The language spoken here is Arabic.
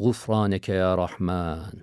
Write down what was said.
غفرانك يا رحمن.